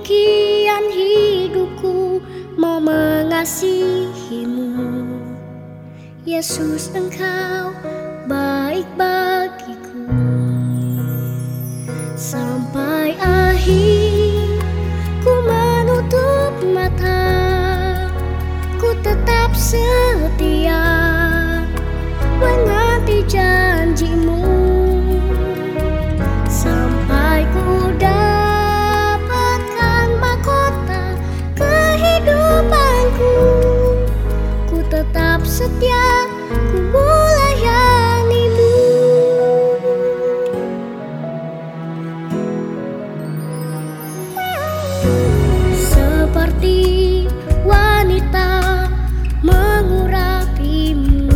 Demikian hidupku mau mengasihimu. Yesus engkau baik bagiku. Sampai akhir ku menutup mata Ku tetap setia Seperti wanita mengurapimu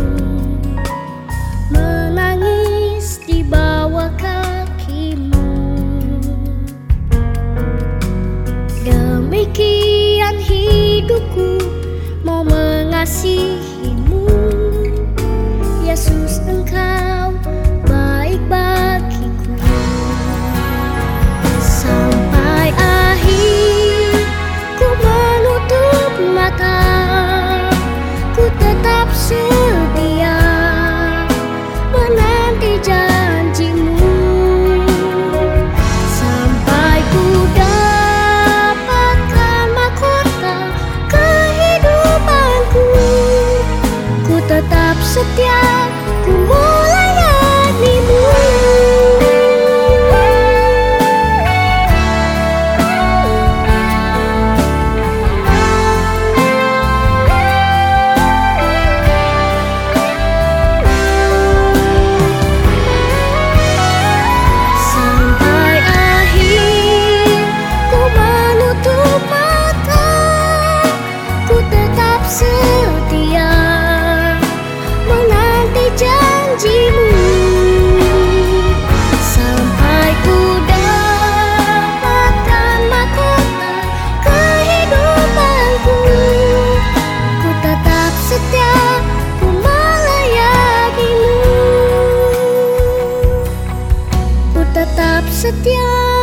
Menangis di bawah kakimu. Demikian hidupku mau mengasihimu tetap setia, Ku tetap setia Ku